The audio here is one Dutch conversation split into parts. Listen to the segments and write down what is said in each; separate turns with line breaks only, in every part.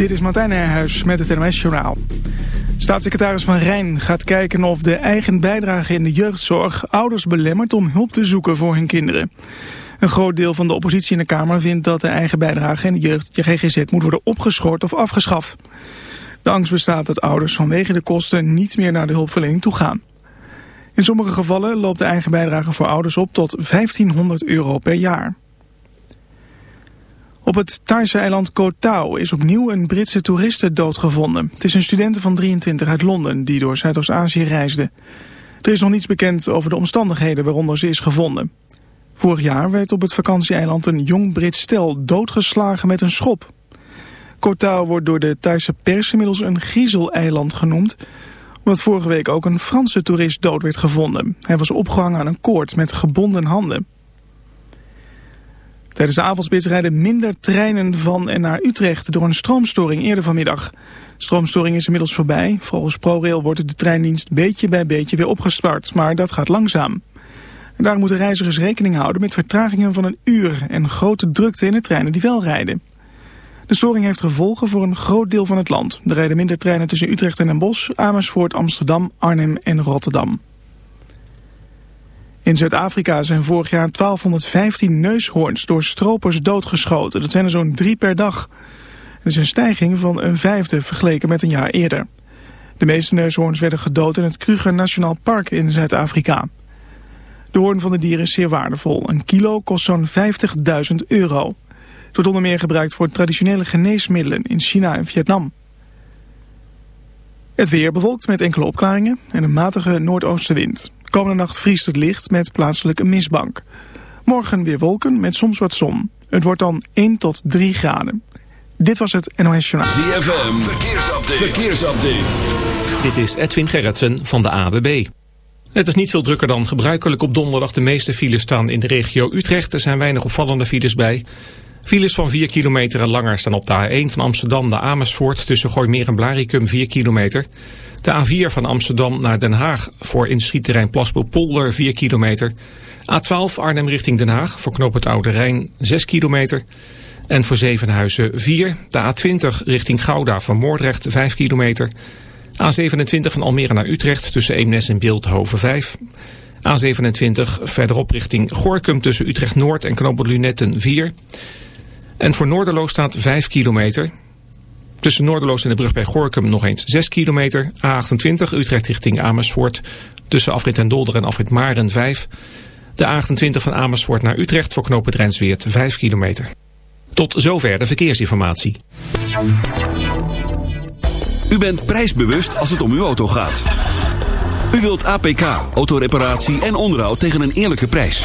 Dit is Martijn Nijhuis met het NOS-journaal. Staatssecretaris Van Rijn gaat kijken of de eigen bijdrage in de jeugdzorg ouders belemmert om hulp te zoeken voor hun kinderen. Een groot deel van de oppositie in de Kamer vindt dat de eigen bijdrage in de jeugd, je GGZ, moet worden opgeschort of afgeschaft. De angst bestaat dat ouders vanwege de kosten niet meer naar de hulpverlening toe gaan. In sommige gevallen loopt de eigen bijdrage voor ouders op tot 1500 euro per jaar. Op het Thaise eiland Koh Tao is opnieuw een Britse toeriste doodgevonden. Het is een studente van 23 uit Londen die door Zuidoost-Azië reisde. Er is nog niets bekend over de omstandigheden waaronder ze is gevonden. Vorig jaar werd op het vakantieeiland een jong Brits stel doodgeslagen met een schop. Koh Tao wordt door de Thaise pers inmiddels een griezeleiland genoemd... omdat vorige week ook een Franse toerist dood werd gevonden. Hij was opgehangen aan een koord met gebonden handen. Tijdens de avondspits rijden minder treinen van en naar Utrecht door een stroomstoring eerder vanmiddag. Stroomstoring is inmiddels voorbij. Volgens ProRail wordt de treindienst beetje bij beetje weer opgestart, maar dat gaat langzaam. En daar moeten reizigers rekening houden met vertragingen van een uur en grote drukte in de treinen die wel rijden. De storing heeft gevolgen voor een groot deel van het land. Er rijden minder treinen tussen Utrecht en Den Bosch, Amersfoort, Amsterdam, Arnhem en Rotterdam. In Zuid-Afrika zijn vorig jaar 1215 neushoorns door stropers doodgeschoten. Dat zijn er zo'n drie per dag. Dat is een stijging van een vijfde vergeleken met een jaar eerder. De meeste neushoorns werden gedood in het Kruger Nationaal Park in Zuid-Afrika. De hoorn van de dieren is zeer waardevol. Een kilo kost zo'n 50.000 euro. Het wordt onder meer gebruikt voor traditionele geneesmiddelen in China en Vietnam. Het weer bewolkt met enkele opklaringen en een matige noordoostenwind. Komende nacht vriest het licht met plaatselijke mistbank. Morgen weer wolken met soms wat zon. Het wordt dan 1 tot 3 graden. Dit was het NOS Journaal.
ZFM, verkeersupdate. verkeersupdate.
Dit is Edwin Gerritsen van de AWB. Het is niet veel drukker dan gebruikelijk op donderdag. De meeste files staan in de regio Utrecht. Er zijn weinig opvallende files bij. Files van 4 kilometer en langer staan op de A1 van Amsterdam naar Amersfoort... tussen Gooimeer en Blaricum 4 kilometer... De A4 van Amsterdam naar Den Haag voor industrieterrein Polder 4 kilometer. A12 Arnhem richting Den Haag voor knoop het Oude Rijn 6 kilometer. En voor Zevenhuizen 4. De A20 richting Gouda van Moordrecht 5 kilometer. A27 van Almere naar Utrecht tussen Eemnes en Beeldhoven 5. A27 verderop richting Gorkum tussen Utrecht Noord en knoop Lunetten 4. En voor Noorderloos staat 5 kilometer. Tussen Noorderloos en de brug bij Gorkum nog eens 6 kilometer. A28 Utrecht richting Amersfoort. Tussen afrit en Dolder en afrit Maren 5. De A28 van Amersfoort naar Utrecht voor knopen Drensweert 5 kilometer. Tot zover de verkeersinformatie.
U bent prijsbewust als het om uw auto gaat. U wilt APK, autoreparatie en onderhoud tegen een eerlijke prijs.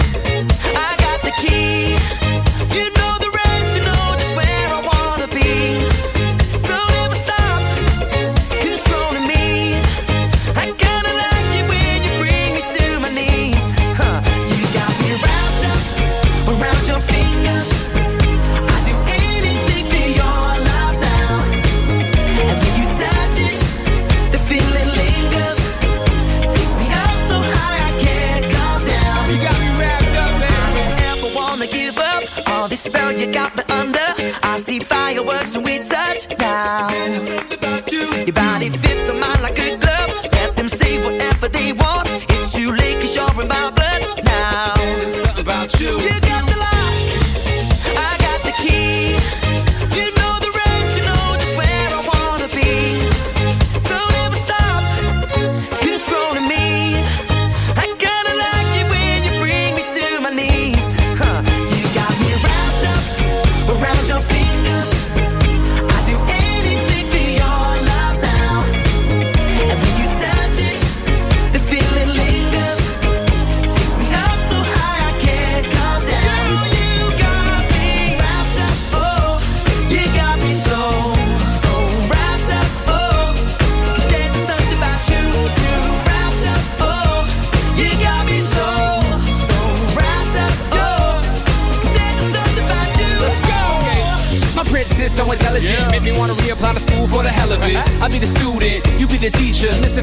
fireworks when we touch now. Your body fits on mine like a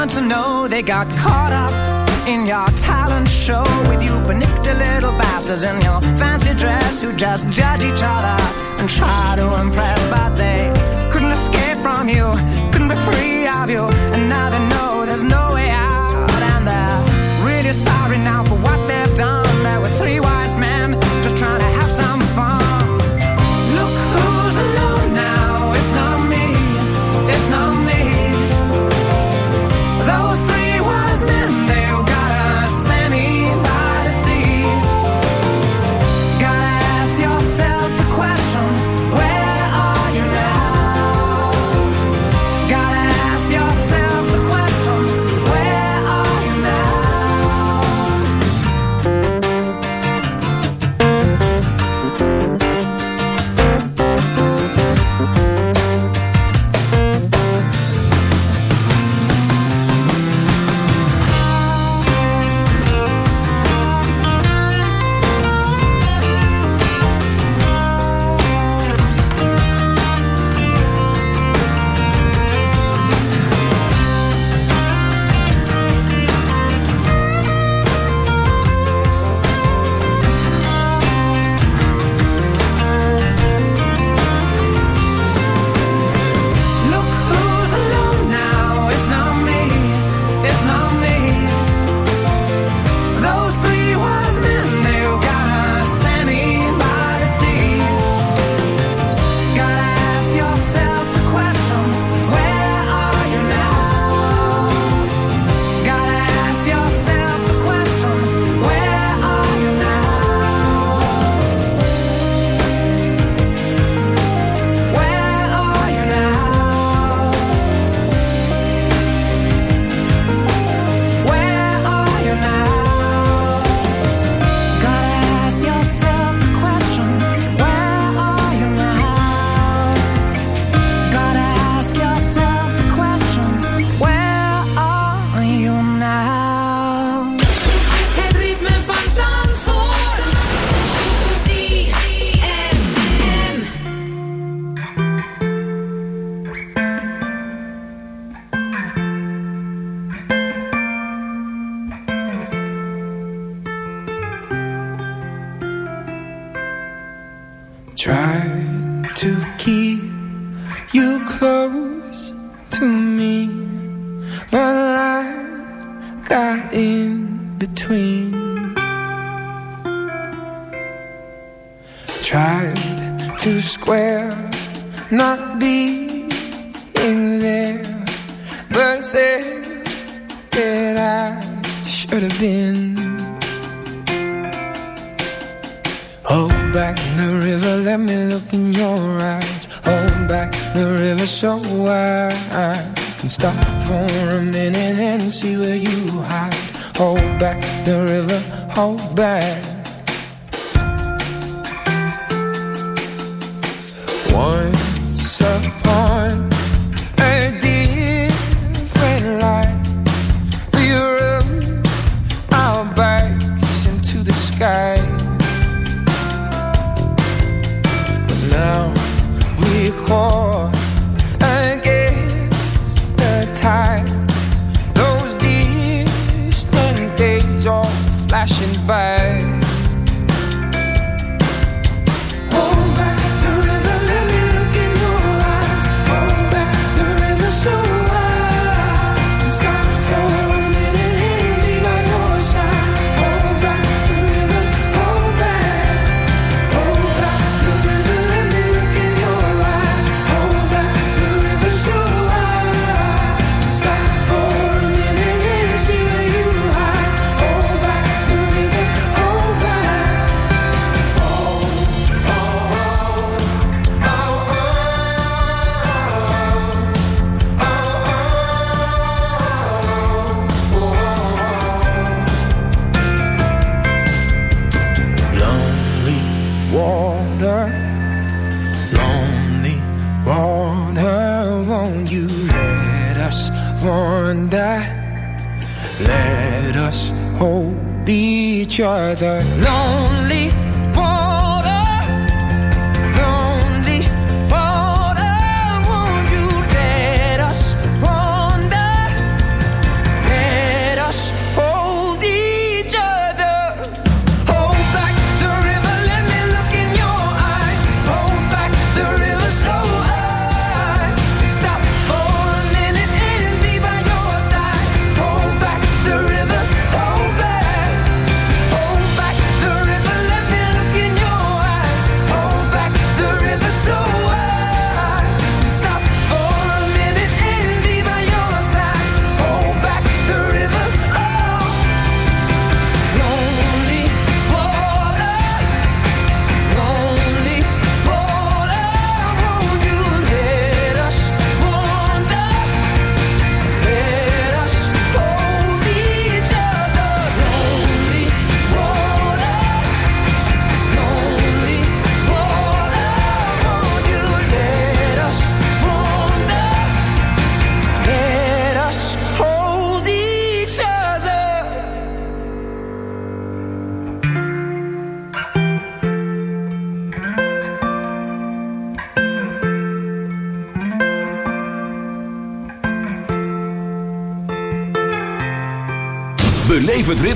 want to know they got caught up in your talent show with you benicta little bastards in your fancy dress who just judge each other and try to impress, but they couldn't escape from you, couldn't be free of you, and now they know there's no way out, and they're really sorry now for what.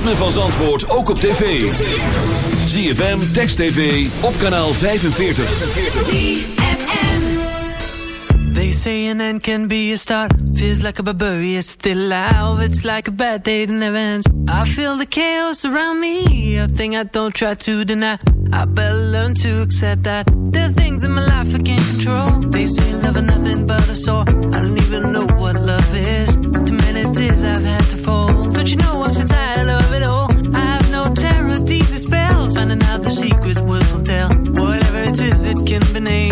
ritme van Zandvoort
ook op tv. ZFM, Text TV, op kanaal 45.
They say an end can be a start. Feels like a barbarian, still alive. It's like a bad day in event. I feel the chaos around me. A thing I don't try to deny. I better learn to accept that There are things in my life I can't control They say love is nothing but a sore I don't even know what love is Too many tears I've had to fold But you know I'm so tired finding out the secret words will tell. Whatever it is, it can be named.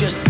just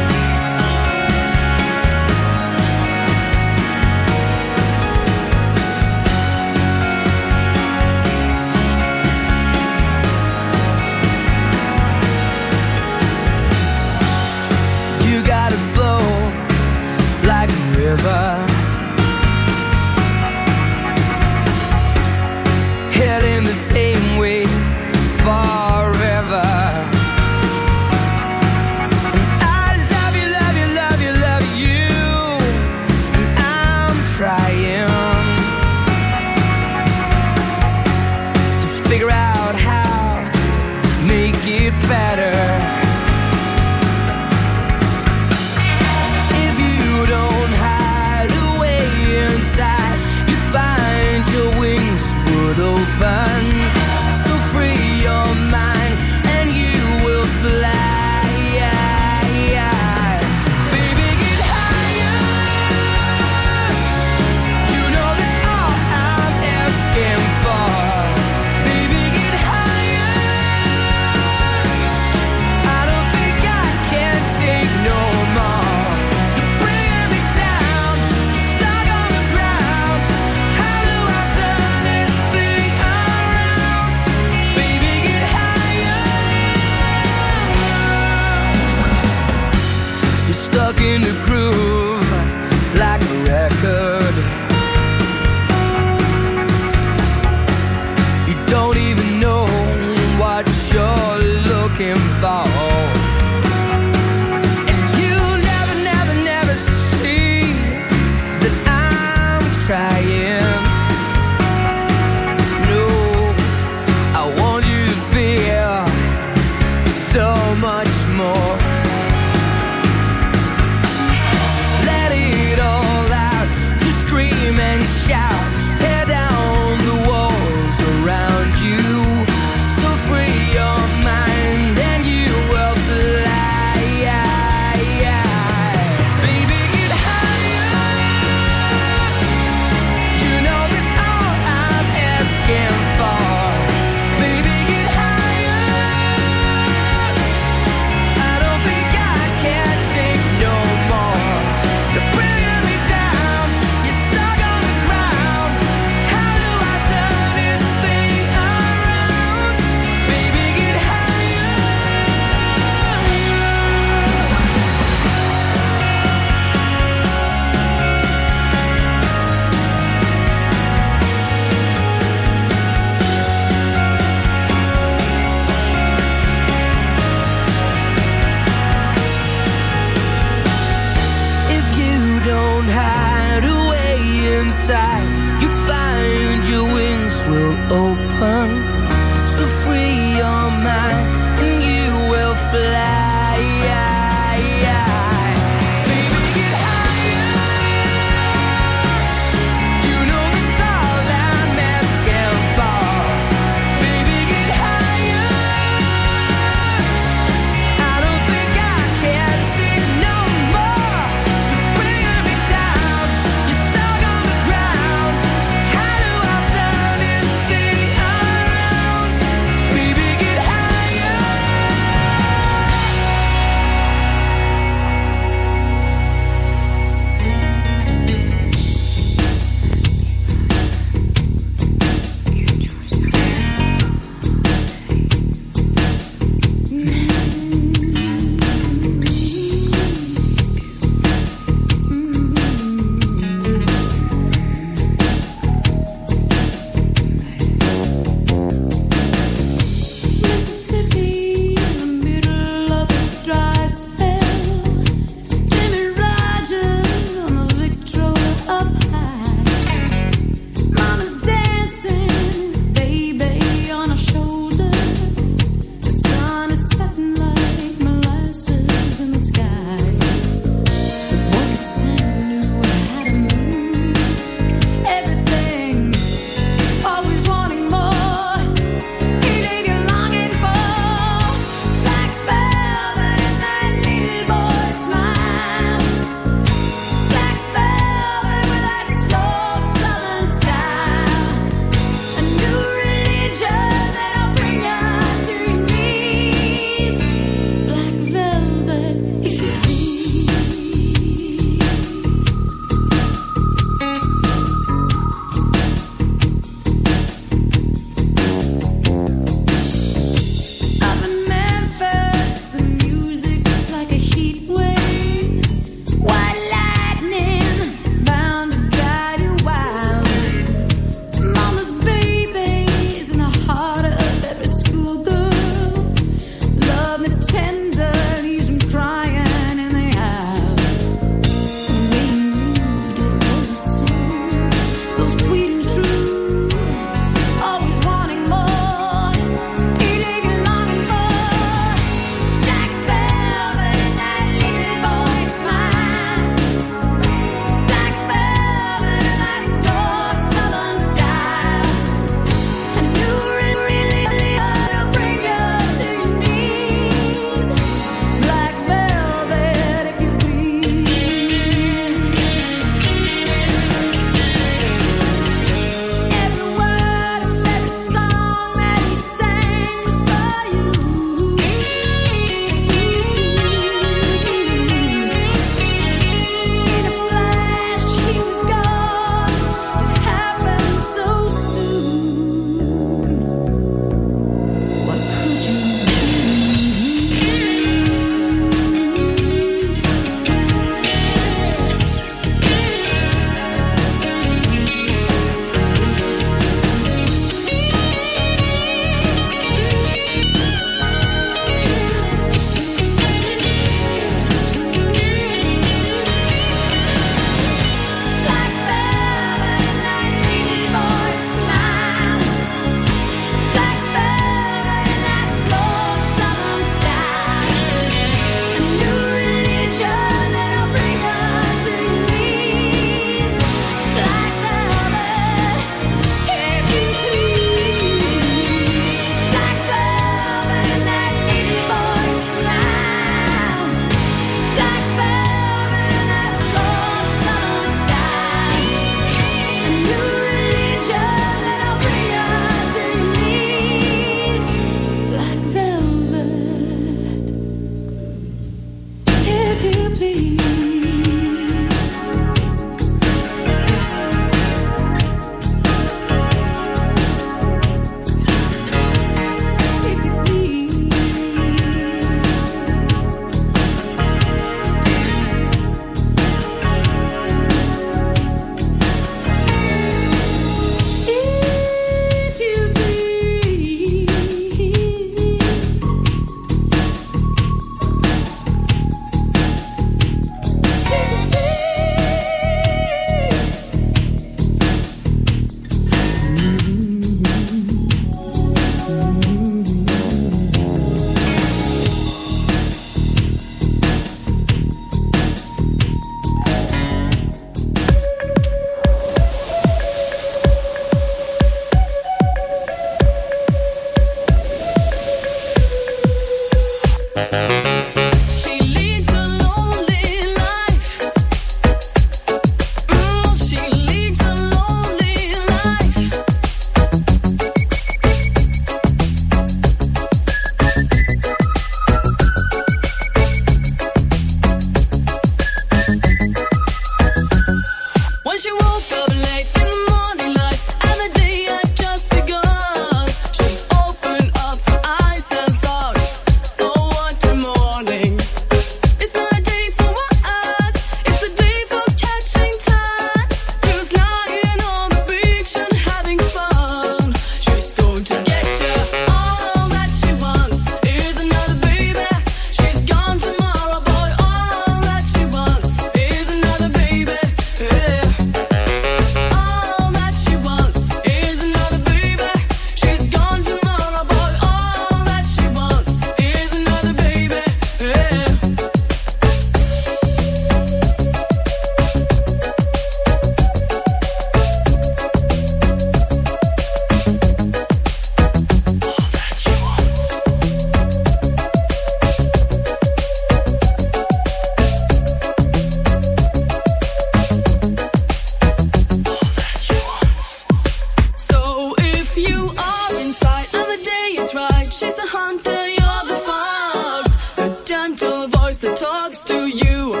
You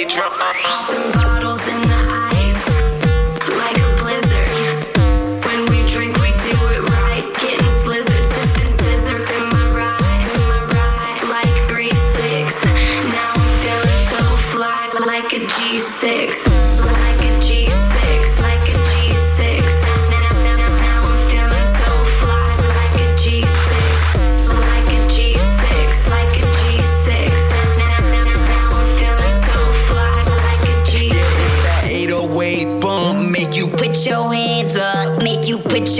DJ drop.